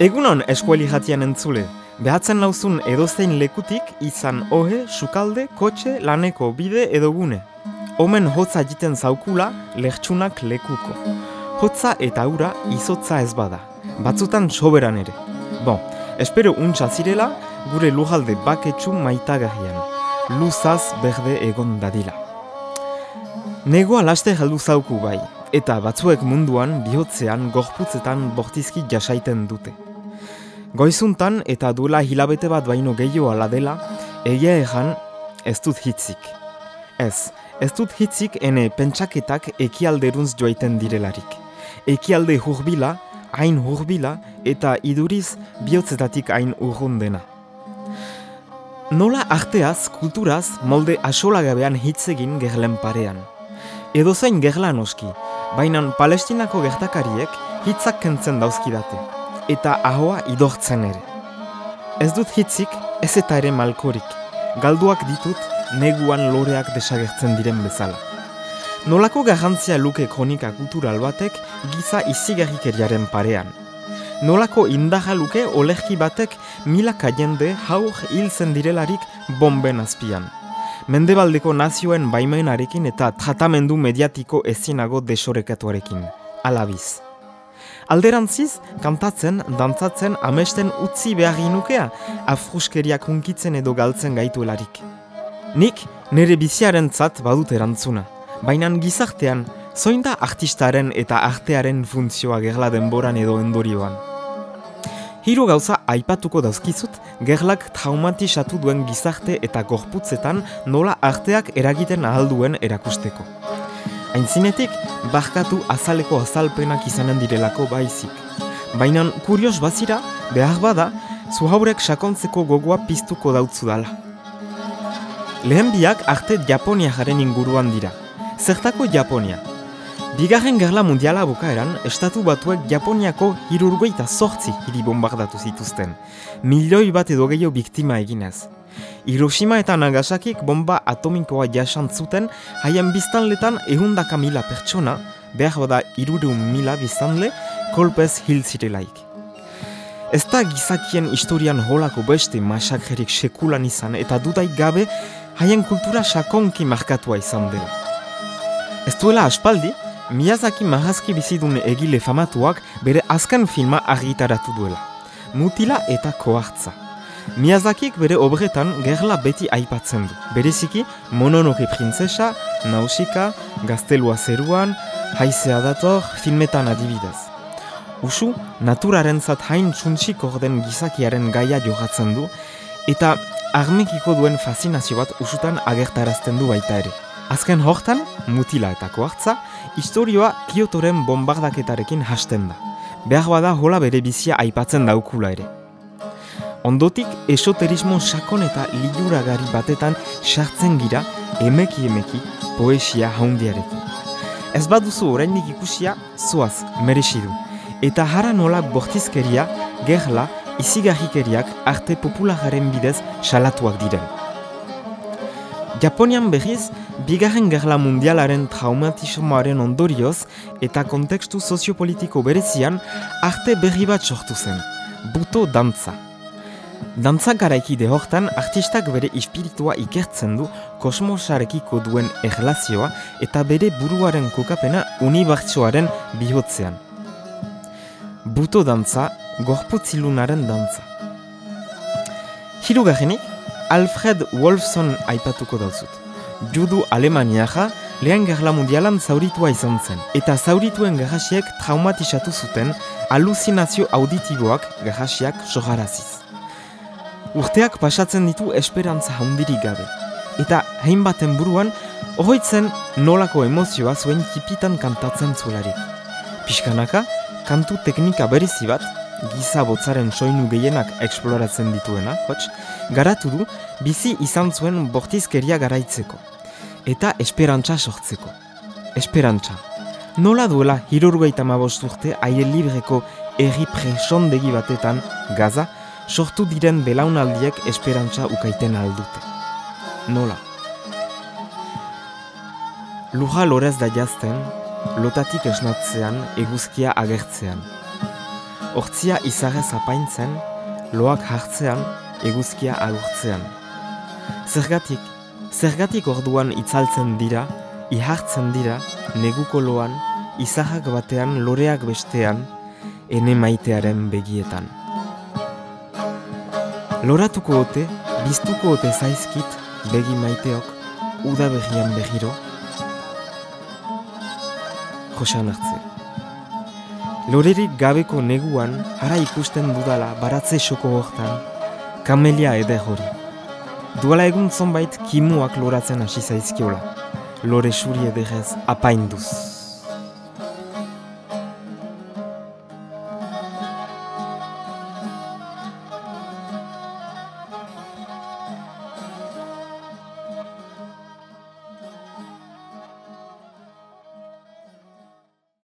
Egunon eskueli jatian entzule, behatzen lauzun edozein lekutik izan ohe, sukalde, kotxe, laneko bide edo gune. Omen hotza egiten zaukula, lehtsunak lekuko. Hotza eta ura izotza ez bada, batzutan soberan ere. Bon, espero untsa zirela, gure lujalde baketsu maitagarrian. Luzaz berde egon dadila. Negoa laste heldu zauku bai, eta batzuek munduan bihotzean gorputzetan bortizki jasaiten dute. Goizuntan eta duela hilabete bat baino gehiago ala dela, egia egan ez dut hitzik. Ez, ez dut hitzik ene pentsaketak ekialderuntz joaiten direlarik. Ekialde hurbila, hain hurbila eta iduriz bihotzetatik hain urrun dena. Nola arteaz, kulturaz, molde asolagabean hitzegin gerlen parean. Edo zein gerlan oski, baina palestinako gertakariek hitzak kentzen dauzkidate eta ahoa idortzen ere. Ez dut hitzik, ez eta ere malkorik. Galduak ditut, neguan loreak desagertzen diren bezala. Nolako garrantzia luke kronika kultural batek giza izigarrikeriaren parean. Nolako indaja luke olerki batek milaka jende haur hiltzen direlarik bomben azpian. Mendebaldeko nazioen baimenarekin eta tratamendu mediatiko ezinago desorekatuarekin. Alabiz. Alderantziz, kantatzen, dantzatzen, amesten utzi behar inukea, afruskeriak hunkitzen edo galtzen gaituelarik. Nik, nire biziaren zat badut erantzuna. Baina gizartean, zoin da artistaren eta artearen funtzioa gerla denboran edo endorioan. Hiru gauza aipatuko dauzkizut, gerlak traumatisatu duen gizarte eta gorputzetan nola arteak eragiten ahalduen erakusteko. Aintzinetik, barkatu azaleko azalpenak izanen direlako baizik. Baina kurios bazira, behar bada, zuhaurek sakontzeko gogoa piztuko dautzu dala. Lehen biak arte Japonia jaren inguruan dira. Zertako Japonia? Bigarren gerla mundiala bukaeran, estatu batuek Japoniako hirurgoita sortzi hiri bombardatu zituzten. Milioi bat edo gehiago biktima eginez. Hiroshima eta Nagasakik bomba atomikoa jasantzuten, haien biztanletan ehundaka mila pertsona, behar bada irureun mila biztanle, kolpez hil zirelaik. Ez da gizakien historian holako beste masakrerik sekulan izan eta dudaik gabe haien kultura sakonki markatua izan dela. Ez duela aspaldi, Miyazaki mahazki bizidun egile famatuak bere azken filma argitaratu duela. Mutila eta koartza. Miyazakik bere obretan gerla beti aipatzen du. Bereziki, Mononoke Printzesa, Nausika, Gaztelua Zeruan, Haizea dator, filmetan adibidez. Usu, naturaren zat hain txuntxik orden gizakiaren gaia jogatzen du, eta armekiko duen fascinazio bat usutan agertarazten du baita ere. Azken hortan, mutila eta koartza, historioa Kyotoren bombardaketarekin hasten da. Behar bada hola bere bizia aipatzen daukula ere. Ondotik, esoterismo sakon eta liuragari batetan sartzen gira emeki emeki poesia haundiarekin. Ez baduzu oraindik ikusia, zoaz, merezi du. Eta hara nola bortizkeria, gerla, izigarrikeriak arte populararen bidez salatuak diren. Japonian berriz, bigarren gerla mundialaren traumatismoaren ondorioz eta kontekstu soziopolitiko berezian arte berri bat sortu zen, buto dantza. Dantza garaiki dehortan, artistak bere espiritua ikertzen du kosmosarekiko duen erlazioa eta bere buruaren kokapena unibertsoaren bihotzean. Buto dantza, gorputzilunaren dantza. Hirugarrenik, Alfred Wolfson aipatuko dauzut. Judu Alemaniaja lehen gerla mundialan zauritua izan zen, eta zaurituen gahasiek traumatisatu zuten aluzinazio auditiboak gahasiak sogaraziz. Urteak pasatzen ditu esperantza handirik gabe. Eta hainbaten buruan, ohoitzen nolako emozioa zuen tipitan kantatzen zuelarik. Piskanaka, kantu teknika berezi bat, giza botzaren soinu gehienak eksploratzen dituena, hots, garatu du, bizi izan zuen bortizkeria garaitzeko. Eta esperantza sortzeko. Esperantza. Nola duela hirurgoita mabosturte aile libreko erri presondegi batetan, gaza, sortu diren belaunaldiek esperantza ukaiten aldute. Nola? Luja lorez da jazten, lotatik esnatzean eguzkia agertzean. Hortzia izarrez apaintzen, loak hartzean eguzkia agurtzean. Zergatik, zergatik orduan itzaltzen dira, ihartzen dira, neguko loan, izahak batean loreak bestean, ene maitearen begietan. Loratuko ote, biztuko ote zaizkit, begi maiteok, uda begian begiro. Josean hartze. Lorerik gabeko neguan, ara ikusten dudala baratze soko hortan, kamelia eder hori. Duala egun zonbait kimuak loratzen hasi zaizkiola, lore suri ederrez apainduz.